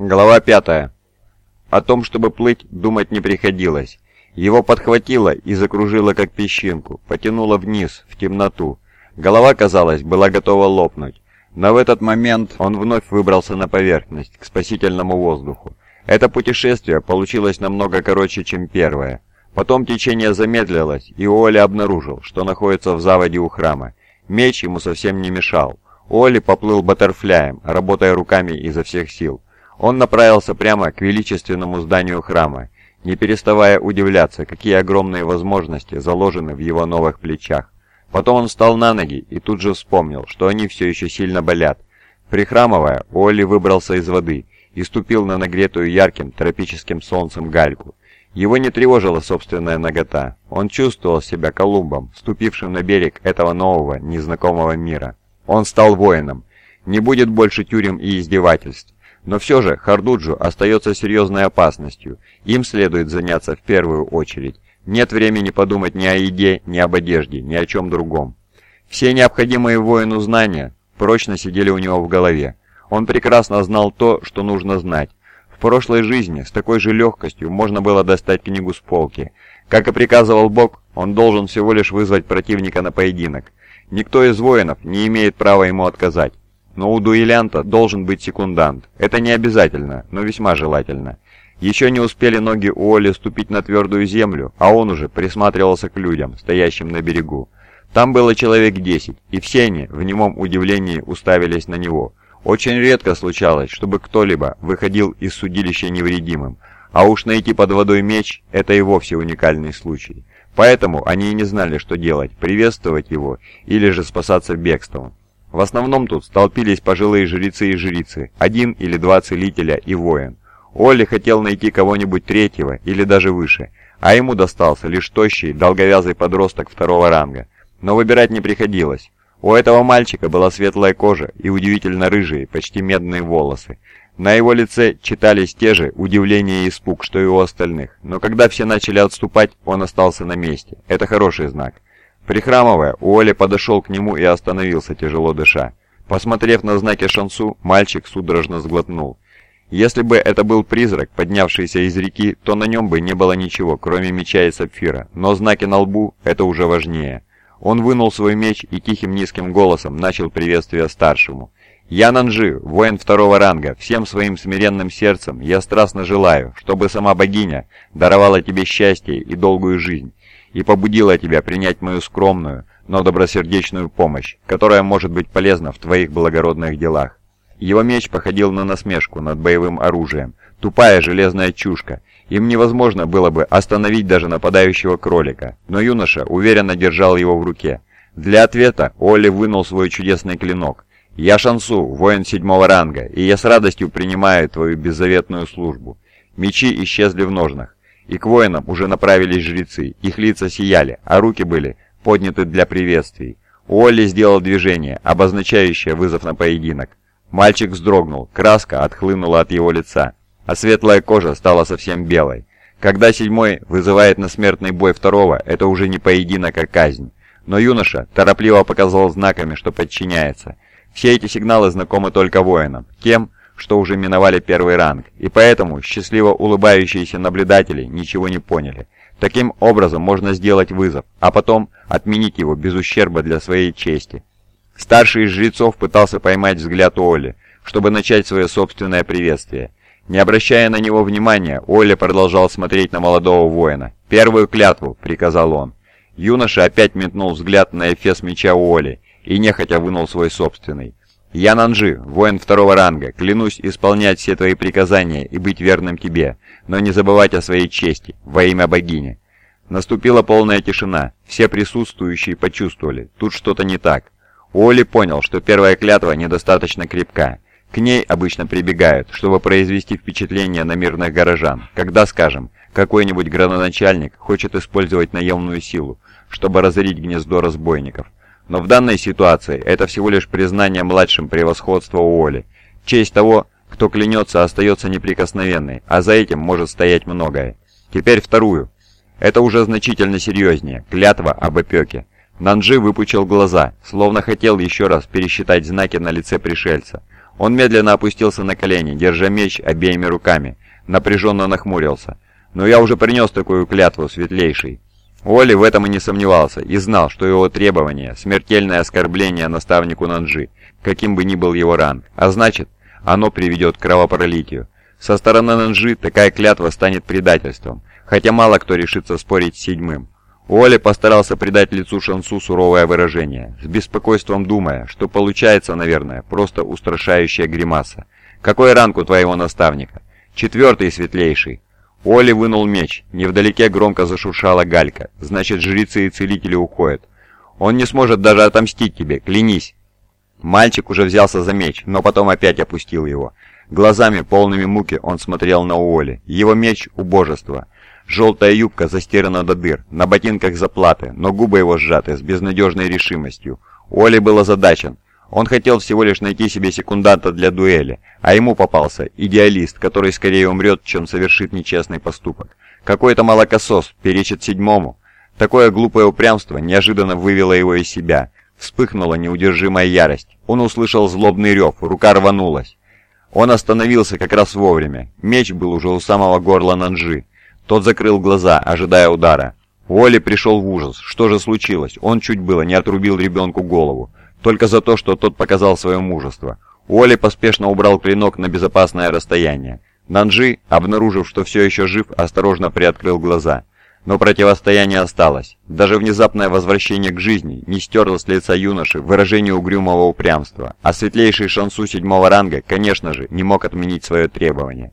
Глава 5. О том, чтобы плыть, думать не приходилось. Его подхватило и закружило как песчинку, потянуло вниз, в темноту. Голова, казалось, была готова лопнуть. Но в этот момент он вновь выбрался на поверхность, к спасительному воздуху. Это путешествие получилось намного короче, чем первое. Потом течение замедлилось, и Оля обнаружил, что находится в заводе у храма. Меч ему совсем не мешал. Оли поплыл баттерфляем, работая руками изо всех сил. Он направился прямо к величественному зданию храма, не переставая удивляться, какие огромные возможности заложены в его новых плечах. Потом он встал на ноги и тут же вспомнил, что они все еще сильно болят. Прихрамывая, Олли выбрался из воды и ступил на нагретую ярким тропическим солнцем гальку. Его не тревожила собственная нагота. Он чувствовал себя Колумбом, ступившим на берег этого нового, незнакомого мира. Он стал воином. Не будет больше тюрем и издевательств. Но все же Хардуджу остается серьезной опасностью. Им следует заняться в первую очередь. Нет времени подумать ни о еде, ни об одежде, ни о чем другом. Все необходимые воину знания прочно сидели у него в голове. Он прекрасно знал то, что нужно знать. В прошлой жизни с такой же легкостью можно было достать книгу с полки. Как и приказывал Бог, он должен всего лишь вызвать противника на поединок. Никто из воинов не имеет права ему отказать. Но у дуэлянта должен быть секундант. Это не обязательно, но весьма желательно. Еще не успели ноги у Оли ступить на твердую землю, а он уже присматривался к людям, стоящим на берегу. Там было человек десять, и все они в немом удивлении уставились на него. Очень редко случалось, чтобы кто-либо выходил из судилища невредимым, а уж найти под водой меч – это и вовсе уникальный случай. Поэтому они и не знали, что делать – приветствовать его или же спасаться бегством. В основном тут столпились пожилые жрецы и жрицы, один или два целителя и воин. Олли хотел найти кого-нибудь третьего или даже выше, а ему достался лишь тощий, долговязый подросток второго ранга. Но выбирать не приходилось. У этого мальчика была светлая кожа и удивительно рыжие, почти медные волосы. На его лице читались те же удивление и испуг, что и у остальных. Но когда все начали отступать, он остался на месте. Это хороший знак. Прихрамывая, Уолли подошел к нему и остановился, тяжело дыша. Посмотрев на знаки Шансу, мальчик судорожно сглотнул. Если бы это был призрак, поднявшийся из реки, то на нем бы не было ничего, кроме меча и сапфира, но знаки на лбу – это уже важнее. Он вынул свой меч и тихим низким голосом начал приветствие старшему. «Я Нанжи, воин второго ранга, всем своим смиренным сердцем я страстно желаю, чтобы сама богиня даровала тебе счастье и долгую жизнь, и побудила тебя принять мою скромную, но добросердечную помощь, которая может быть полезна в твоих благородных делах. Его меч походил на насмешку над боевым оружием, тупая железная чушка. Им невозможно было бы остановить даже нападающего кролика, но юноша уверенно держал его в руке. Для ответа Олли вынул свой чудесный клинок. «Я Шансу, воин седьмого ранга, и я с радостью принимаю твою беззаветную службу». Мечи исчезли в ножнах и к воинам уже направились жрецы. Их лица сияли, а руки были подняты для приветствий. Уолли сделал движение, обозначающее вызов на поединок. Мальчик вздрогнул, краска отхлынула от его лица, а светлая кожа стала совсем белой. Когда седьмой вызывает на смертный бой второго, это уже не поединок, а казнь. Но юноша торопливо показал знаками, что подчиняется. Все эти сигналы знакомы только воинам, тем, что уже миновали первый ранг, и поэтому счастливо улыбающиеся наблюдатели ничего не поняли. Таким образом можно сделать вызов, а потом отменить его без ущерба для своей чести. Старший из жрецов пытался поймать взгляд Оли, чтобы начать свое собственное приветствие. Не обращая на него внимания, Оля продолжал смотреть на молодого воина. «Первую клятву», — приказал он. Юноша опять метнул взгляд на эфес меча Оли и нехотя вынул свой собственный. «Я Нанжи, воин второго ранга, клянусь исполнять все твои приказания и быть верным тебе, но не забывать о своей чести, во имя богини». Наступила полная тишина. Все присутствующие почувствовали, тут что-то не так. Уолли понял, что первая клятва недостаточно крепка. К ней обычно прибегают, чтобы произвести впечатление на мирных горожан, когда, скажем, какой-нибудь градоначальник хочет использовать наемную силу, чтобы разорить гнездо разбойников. Но в данной ситуации это всего лишь признание младшим превосходства Уолли. Честь того, кто клянется, остается неприкосновенной, а за этим может стоять многое. Теперь вторую. Это уже значительно серьезнее. Клятва об опеке. Нанджи выпучил глаза, словно хотел еще раз пересчитать знаки на лице пришельца. Он медленно опустился на колени, держа меч обеими руками, напряженно нахмурился. «Но я уже принес такую клятву, светлейший». Оли в этом и не сомневался, и знал, что его требование – смертельное оскорбление наставнику Нанджи, каким бы ни был его ранг, а значит, оно приведет к кровопролитию. Со стороны Нанджи такая клятва станет предательством, хотя мало кто решится спорить с седьмым. Уолли постарался придать лицу Шансу суровое выражение, с беспокойством думая, что получается, наверное, просто устрашающая гримаса. «Какой ранг у твоего наставника?» «Четвертый, светлейший». Уолли вынул меч. Невдалеке громко зашуршала галька. «Значит, жрецы и целители уходят. Он не сможет даже отомстить тебе, клянись». Мальчик уже взялся за меч, но потом опять опустил его. Глазами, полными муки, он смотрел на Уолли. Его меч — убожество. Желтая юбка застирана до дыр, на ботинках заплаты, но губы его сжаты с безнадежной решимостью. Оли был озадачен. Он хотел всего лишь найти себе секунданта для дуэли, а ему попался идеалист, который скорее умрет, чем совершит нечестный поступок. Какой-то молокосос перечит седьмому. Такое глупое упрямство неожиданно вывело его из себя. Вспыхнула неудержимая ярость. Он услышал злобный рев, рука рванулась. Он остановился как раз вовремя. Меч был уже у самого горла Нанжи. Тот закрыл глаза, ожидая удара. Уолли пришел в ужас. Что же случилось? Он чуть было не отрубил ребенку голову. Только за то, что тот показал свое мужество. Уолли поспешно убрал клинок на безопасное расстояние. Нанджи, обнаружив, что все еще жив, осторожно приоткрыл глаза. Но противостояние осталось. Даже внезапное возвращение к жизни не стерло с лица юноши выражение угрюмого упрямства, а светлейший шансу седьмого ранга, конечно же, не мог отменить свое требование.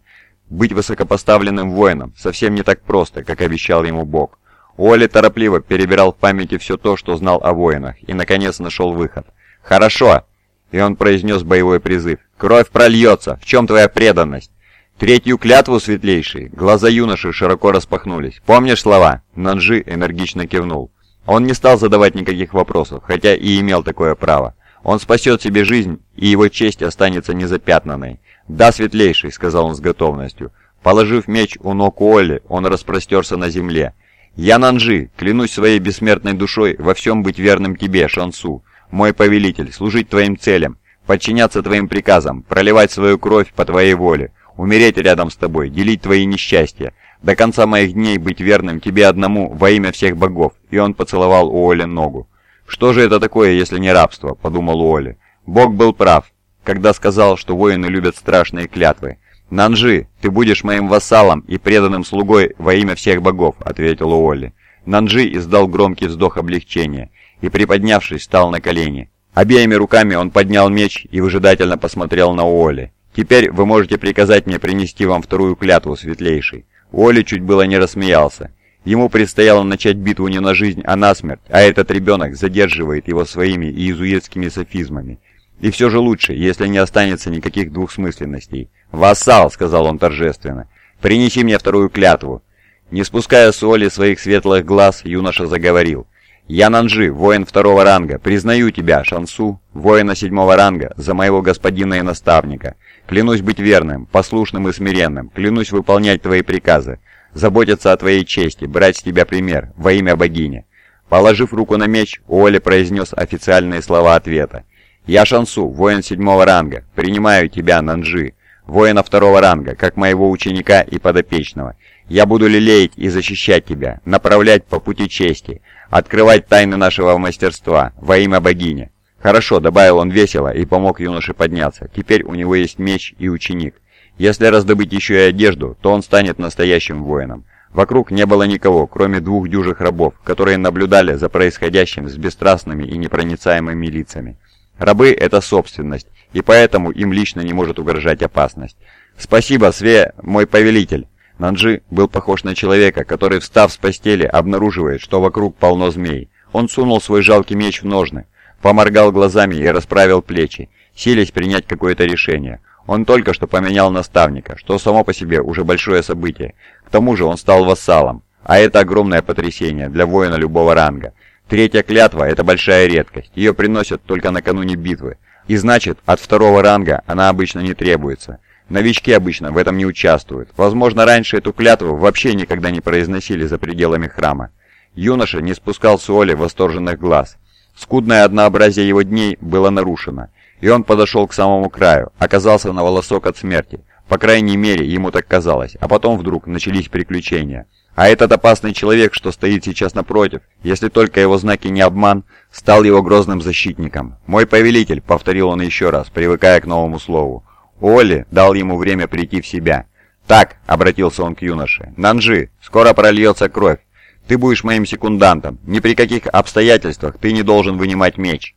Быть высокопоставленным воином совсем не так просто, как обещал ему Бог. Уолли торопливо перебирал в памяти все то, что знал о воинах, и, наконец, нашел выход. «Хорошо!» И он произнес боевой призыв. «Кровь прольется! В чем твоя преданность?» «Третью клятву, светлейший!» Глаза юноши широко распахнулись. «Помнишь слова?» Нанжи энергично кивнул. Он не стал задавать никаких вопросов, хотя и имел такое право. Он спасет себе жизнь, и его честь останется незапятнанной. «Да, светлейший», — сказал он с готовностью. Положив меч у ног Уолли, он распростерся на земле. «Я Нанжи, клянусь своей бессмертной душой во всем быть верным тебе, Шансу, мой повелитель, служить твоим целям, подчиняться твоим приказам, проливать свою кровь по твоей воле, умереть рядом с тобой, делить твои несчастья, до конца моих дней быть верным тебе одному во имя всех богов». И он поцеловал Уолли ногу. «Что же это такое, если не рабство?» – подумал Уолли. Бог был прав, когда сказал, что воины любят страшные клятвы. «Нанжи, ты будешь моим вассалом и преданным слугой во имя всех богов», — ответил Уолли. Нанжи издал громкий вздох облегчения и, приподнявшись, встал на колени. Обеими руками он поднял меч и выжидательно посмотрел на Уолли. «Теперь вы можете приказать мне принести вам вторую клятву, светлейший». Уолли чуть было не рассмеялся. Ему предстояло начать битву не на жизнь, а на смерть, а этот ребенок задерживает его своими иезуитскими софизмами. И все же лучше, если не останется никаких двухсмысленностей. «Вассал», — сказал он торжественно, — «принеси мне вторую клятву». Не спуская соли своих светлых глаз, юноша заговорил. «Я Нанжи, воин второго ранга, признаю тебя, Шансу, воина седьмого ранга, за моего господина и наставника. Клянусь быть верным, послушным и смиренным, клянусь выполнять твои приказы, заботиться о твоей чести, брать с тебя пример, во имя богини». Положив руку на меч, Уолли произнес официальные слова ответа. «Я Шансу, воин седьмого ранга. Принимаю тебя, Нанжи, воина второго ранга, как моего ученика и подопечного. Я буду лелеять и защищать тебя, направлять по пути чести, открывать тайны нашего мастерства во имя богини». «Хорошо», — добавил он весело и помог юноше подняться. «Теперь у него есть меч и ученик. Если раздобыть еще и одежду, то он станет настоящим воином». Вокруг не было никого, кроме двух дюжих рабов, которые наблюдали за происходящим с бесстрастными и непроницаемыми лицами. Рабы – это собственность, и поэтому им лично не может угрожать опасность. «Спасибо, Све, мой повелитель!» Нанджи был похож на человека, который, встав с постели, обнаруживает, что вокруг полно змей. Он сунул свой жалкий меч в ножны, поморгал глазами и расправил плечи, силясь принять какое-то решение. Он только что поменял наставника, что само по себе уже большое событие. К тому же он стал вассалом, а это огромное потрясение для воина любого ранга. Третья клятва – это большая редкость, ее приносят только накануне битвы, и значит, от второго ранга она обычно не требуется. Новички обычно в этом не участвуют. Возможно, раньше эту клятву вообще никогда не произносили за пределами храма. Юноша не спускал с Оли восторженных глаз. Скудное однообразие его дней было нарушено. и он подошел к самому краю, оказался на волосок от смерти. По крайней мере, ему так казалось, а потом вдруг начались приключения. А этот опасный человек, что стоит сейчас напротив, если только его знаки не обман, стал его грозным защитником. «Мой повелитель», — повторил он еще раз, привыкая к новому слову. Оли дал ему время прийти в себя. «Так», — обратился он к юноше, — «Нанжи, скоро прольется кровь. Ты будешь моим секундантом. Ни при каких обстоятельствах ты не должен вынимать меч.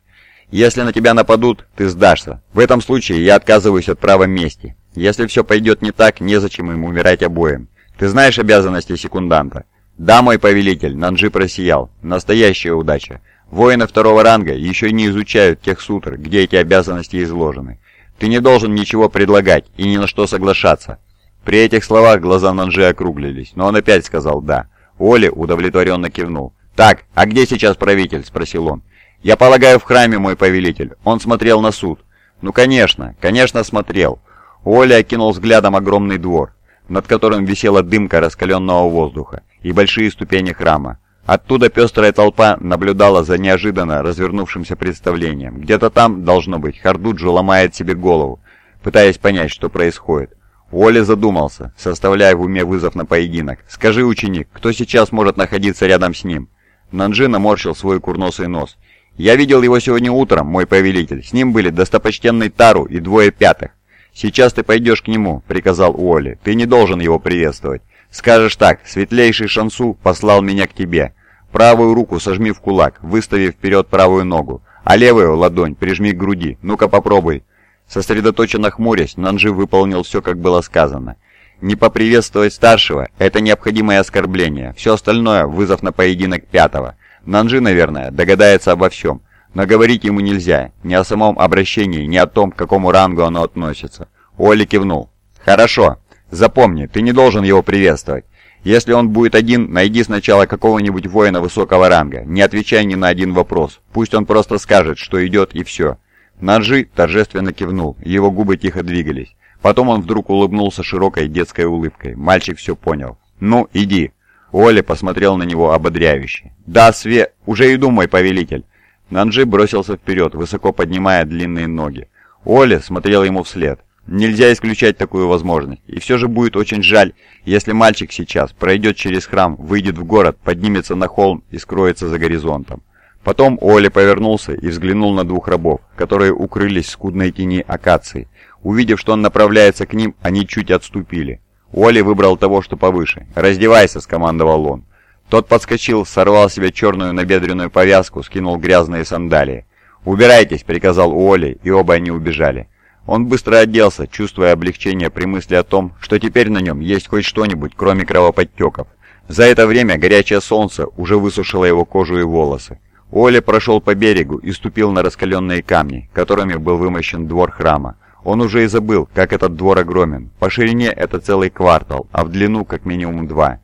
Если на тебя нападут, ты сдашься. В этом случае я отказываюсь от права мести. Если все пойдет не так, незачем им умирать обоим. Ты знаешь обязанности секунданта?» «Да, мой повелитель», — Нанжи просиял. «Настоящая удача. Воины второго ранга еще не изучают тех сутр, где эти обязанности изложены. Ты не должен ничего предлагать и ни на что соглашаться». При этих словах глаза Нанжи округлились, но он опять сказал «да». Оли удовлетворенно кивнул. «Так, а где сейчас правитель?» – спросил он. «Я полагаю, в храме, мой повелитель. Он смотрел на суд». «Ну, конечно, конечно, смотрел». Оли окинул взглядом огромный двор, над которым висела дымка раскаленного воздуха и большие ступени храма. Оттуда пестрая толпа наблюдала за неожиданно развернувшимся представлением. Где-то там, должно быть, Хардуджу ломает себе голову, пытаясь понять, что происходит. Уолли задумался, составляя в уме вызов на поединок. «Скажи, ученик, кто сейчас может находиться рядом с ним?» Нанджи наморщил свой курносый нос. «Я видел его сегодня утром, мой повелитель. С ним были достопочтенный Тару и двое пятых. Сейчас ты пойдешь к нему», — приказал Уолли. «Ты не должен его приветствовать. Скажешь так, светлейший Шансу послал меня к тебе. Правую руку сожми в кулак, выставив вперед правую ногу, а левую ладонь прижми к груди. Ну-ка попробуй». Сосредоточенно хмурясь, Нанжи выполнил все, как было сказано. Не поприветствовать старшего – это необходимое оскорбление, все остальное – вызов на поединок пятого. Нанжи, наверное, догадается обо всем, но говорить ему нельзя, ни о самом обращении, ни о том, к какому рангу оно относится. Оли кивнул. «Хорошо. Запомни, ты не должен его приветствовать. Если он будет один, найди сначала какого-нибудь воина высокого ранга, не отвечай ни на один вопрос. Пусть он просто скажет, что идет и все. Наджи торжественно кивнул, его губы тихо двигались. Потом он вдруг улыбнулся широкой детской улыбкой. Мальчик все понял. «Ну, иди». Оля посмотрел на него ободряюще. «Да, Све... Уже иду, мой повелитель». Нанджи бросился вперед, высоко поднимая длинные ноги. Оля смотрел ему вслед. Нельзя исключать такую возможность. И все же будет очень жаль, если мальчик сейчас пройдет через храм, выйдет в город, поднимется на холм и скроется за горизонтом. Потом Оля повернулся и взглянул на двух рабов, которые укрылись в скудной тени акации. Увидев, что он направляется к ним, они чуть отступили. Оли выбрал того, что повыше. «Раздевайся», — скомандовал он. Тот подскочил, сорвал себе черную набедренную повязку, скинул грязные сандалии. «Убирайтесь», — приказал Уолли, и оба они убежали. Он быстро оделся, чувствуя облегчение при мысли о том, что теперь на нем есть хоть что-нибудь, кроме кровоподтеков. За это время горячее солнце уже высушило его кожу и волосы. Оля прошел по берегу и ступил на раскаленные камни, которыми был вымощен двор храма. Он уже и забыл, как этот двор огромен. По ширине это целый квартал, а в длину как минимум два.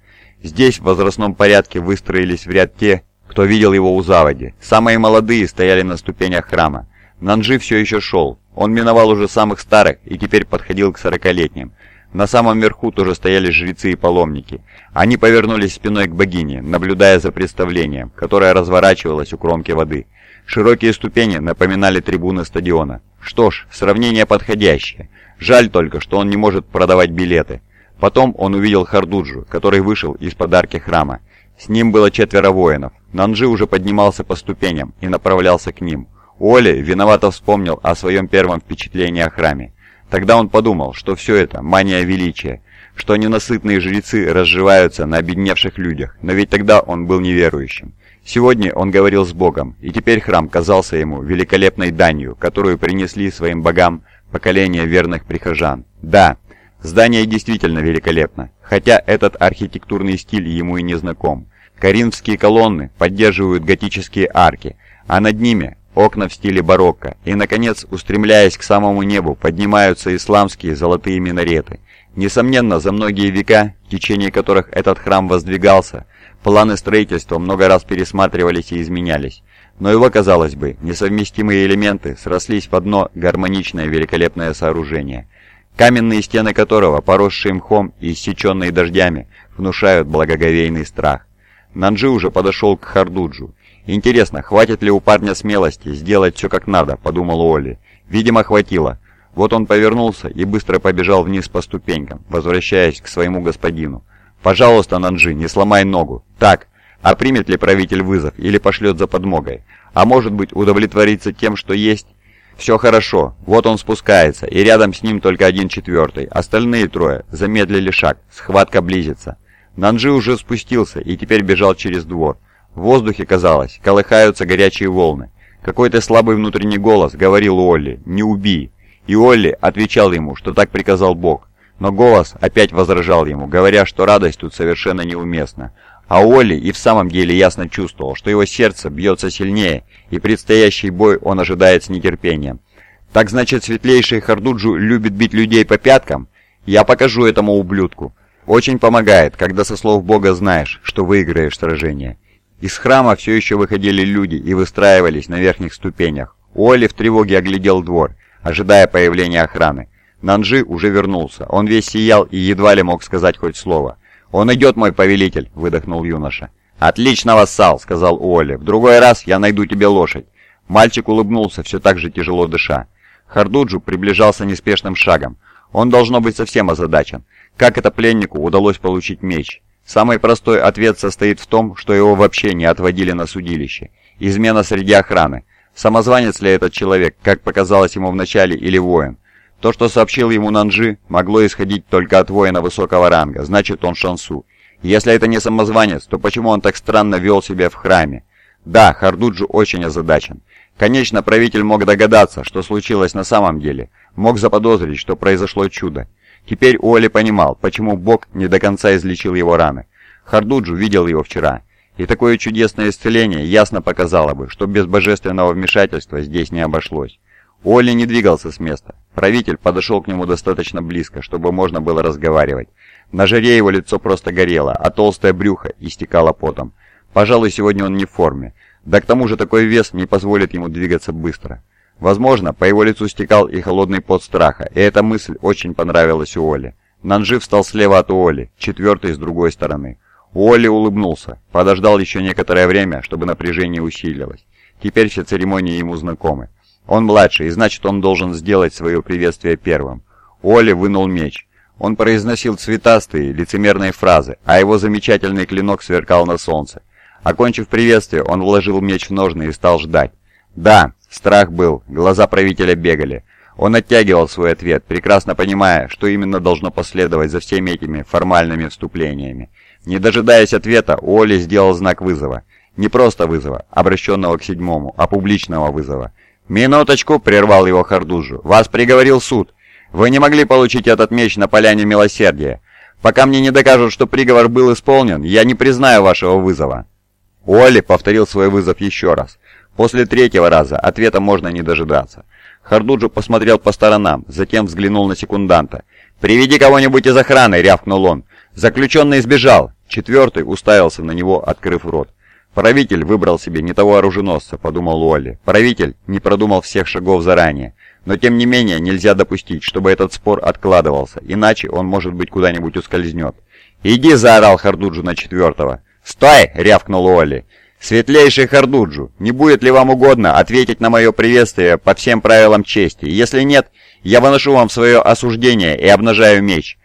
Здесь в возрастном порядке выстроились в ряд те, кто видел его у заводи. Самые молодые стояли на ступенях храма. Нанжи все еще шел. Он миновал уже самых старых и теперь подходил к сорокалетним. На самом верху тоже стояли жрецы и паломники. Они повернулись спиной к богине, наблюдая за представлением, которое разворачивалось у кромки воды. Широкие ступени напоминали трибуны стадиона. Что ж, сравнение подходящее. Жаль только, что он не может продавать билеты. Потом он увидел Хардуджу, который вышел из подарки храма. С ним было четверо воинов. Нанджи уже поднимался по ступеням и направлялся к ним. Оли виновато вспомнил о своем первом впечатлении о храме. Тогда он подумал, что все это мания величия, что ненасытные жрецы разживаются на обедневших людях, но ведь тогда он был неверующим. Сегодня он говорил с Богом, и теперь храм казался ему великолепной данью, которую принесли своим богам поколения верных прихожан. Да, здание действительно великолепно, хотя этот архитектурный стиль ему и не знаком. Коринфские колонны поддерживают готические арки, а над ними окна в стиле барокко, и, наконец, устремляясь к самому небу, поднимаются исламские золотые минареты. Несомненно, за многие века, в течение которых этот храм воздвигался, планы строительства много раз пересматривались и изменялись. Но его, казалось бы, несовместимые элементы срослись в одно гармоничное великолепное сооружение, каменные стены которого, поросшие мхом и иссеченные дождями, внушают благоговейный страх. Нанджи уже подошел к Хардуджу. «Интересно, хватит ли у парня смелости сделать все как надо?» – подумал Олли. Видимо, хватило. Вот он повернулся и быстро побежал вниз по ступенькам, возвращаясь к своему господину. «Пожалуйста, Нанджи, не сломай ногу. Так, а примет ли правитель вызов или пошлет за подмогой? А может быть, удовлетвориться тем, что есть? Все хорошо. Вот он спускается, и рядом с ним только один четвертый. Остальные трое замедлили шаг. Схватка близится. Нанджи уже спустился и теперь бежал через двор. В воздухе, казалось, колыхаются горячие волны. Какой-то слабый внутренний голос говорил Олли «Не убей!» И Олли отвечал ему, что так приказал Бог. Но голос опять возражал ему, говоря, что радость тут совершенно неуместна. А Олли и в самом деле ясно чувствовал, что его сердце бьется сильнее, и предстоящий бой он ожидает с нетерпением. «Так значит, светлейший Хардуджу любит бить людей по пяткам? Я покажу этому ублюдку. Очень помогает, когда со слов Бога знаешь, что выиграешь сражение». Из храма все еще выходили люди и выстраивались на верхних ступенях. Уолли в тревоге оглядел двор, ожидая появления охраны. Нанжи уже вернулся. Он весь сиял и едва ли мог сказать хоть слово. «Он идет, мой повелитель!» — выдохнул юноша. «Отлично, вассал!» — сказал Уолли. «В другой раз я найду тебе лошадь». Мальчик улыбнулся, все так же тяжело дыша. Хардуджу приближался неспешным шагом. Он должно быть совсем озадачен. Как это пленнику удалось получить меч? Самый простой ответ состоит в том, что его вообще не отводили на судилище. Измена среди охраны. Самозванец ли этот человек, как показалось ему вначале, или воин? То, что сообщил ему Нанжи, могло исходить только от воина высокого ранга, значит он Шансу. Если это не самозванец, то почему он так странно вел себя в храме? Да, Хардуджу очень озадачен. Конечно, правитель мог догадаться, что случилось на самом деле. Мог заподозрить, что произошло чудо. Теперь Уолли понимал, почему Бог не до конца излечил его раны. Хардуджу видел его вчера. И такое чудесное исцеление ясно показало бы, что без божественного вмешательства здесь не обошлось. Уолли не двигался с места. Правитель подошел к нему достаточно близко, чтобы можно было разговаривать. На жаре его лицо просто горело, а толстое брюхо истекало потом. Пожалуй, сегодня он не в форме. Да к тому же такой вес не позволит ему двигаться быстро. Возможно, по его лицу стекал и холодный пот страха, и эта мысль очень понравилась Уолли. Нанжи встал слева от Уолли, четвертый с другой стороны. Уолли улыбнулся, подождал еще некоторое время, чтобы напряжение усилилось. Теперь все церемонии ему знакомы. Он младший, и значит он должен сделать свое приветствие первым. Уолли вынул меч. Он произносил цветастые, лицемерные фразы, а его замечательный клинок сверкал на солнце. Окончив приветствие, он вложил меч в ножны и стал ждать. Да, страх был, глаза правителя бегали. Он оттягивал свой ответ, прекрасно понимая, что именно должно последовать за всеми этими формальными вступлениями. Не дожидаясь ответа, Уолли сделал знак вызова. Не просто вызова, обращенного к седьмому, а публичного вызова. «Минуточку!» — прервал его Хардужу. «Вас приговорил суд. Вы не могли получить этот меч на поляне милосердия. Пока мне не докажут, что приговор был исполнен, я не признаю вашего вызова». Уолли повторил свой вызов еще раз. После третьего раза ответа можно не дожидаться. Хардуджу посмотрел по сторонам, затем взглянул на секунданта. «Приведи кого-нибудь из охраны!» — рявкнул он. «Заключенный сбежал!» Четвертый уставился на него, открыв рот. «Правитель выбрал себе не того оруженосца», — подумал Уолли. «Правитель не продумал всех шагов заранее. Но тем не менее нельзя допустить, чтобы этот спор откладывался, иначе он, может быть, куда-нибудь ускользнет». «Иди!» — заорал Хардуджу на четвертого. «Стой!» — рявкнул Уолли. «Светлейший Хардуджу, не будет ли вам угодно ответить на мое приветствие по всем правилам чести? Если нет, я выношу вам свое осуждение и обнажаю меч».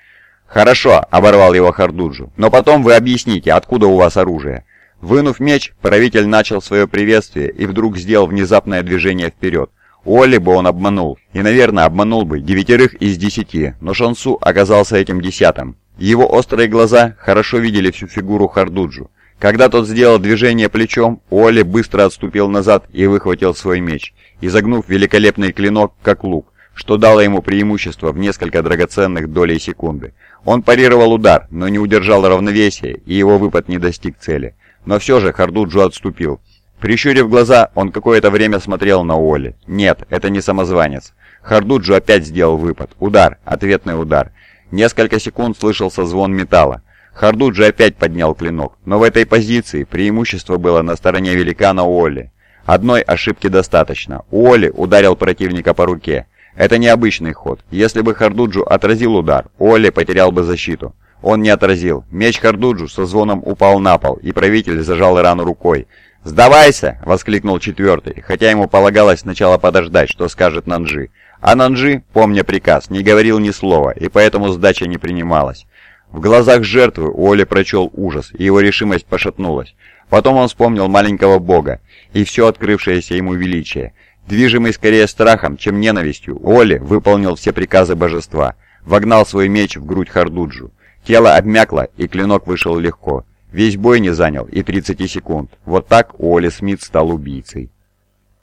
«Хорошо», — оборвал его Хардуджу, — «но потом вы объясните, откуда у вас оружие». Вынув меч, правитель начал свое приветствие и вдруг сделал внезапное движение вперед. Уолли бы он обманул, и, наверное, обманул бы девятерых из десяти, но Шансу оказался этим десятым. Его острые глаза хорошо видели всю фигуру Хардуджу. Когда тот сделал движение плечом, Уолли быстро отступил назад и выхватил свой меч, изогнув великолепный клинок, как лук, что дало ему преимущество в несколько драгоценных долей секунды. Он парировал удар, но не удержал равновесия, и его выпад не достиг цели. Но все же Хардуджу отступил. Прищурив глаза, он какое-то время смотрел на Уолли. Нет, это не самозванец. Хардуджу опять сделал выпад. Удар, ответный удар. Несколько секунд слышался звон металла. Хардуджи опять поднял клинок, но в этой позиции преимущество было на стороне великана Уолли. Одной ошибки достаточно. Уолли ударил противника по руке. Это необычный ход. Если бы Хардуджу отразил удар, Уолли потерял бы защиту. Он не отразил. Меч Хардуджу со звоном упал на пол, и правитель зажал рану рукой. «Сдавайся!» — воскликнул четвертый, хотя ему полагалось сначала подождать, что скажет Нанжи. А Нанжи, помня приказ, не говорил ни слова, и поэтому сдача не принималась. В глазах жертвы Оли прочел ужас, и его решимость пошатнулась. Потом он вспомнил маленького бога и все открывшееся ему величие. Движимый скорее страхом, чем ненавистью, Оли выполнил все приказы божества, вогнал свой меч в грудь Хардуджу. Тело обмякло, и клинок вышел легко. Весь бой не занял и 30 секунд. Вот так Уолли Смит стал убийцей.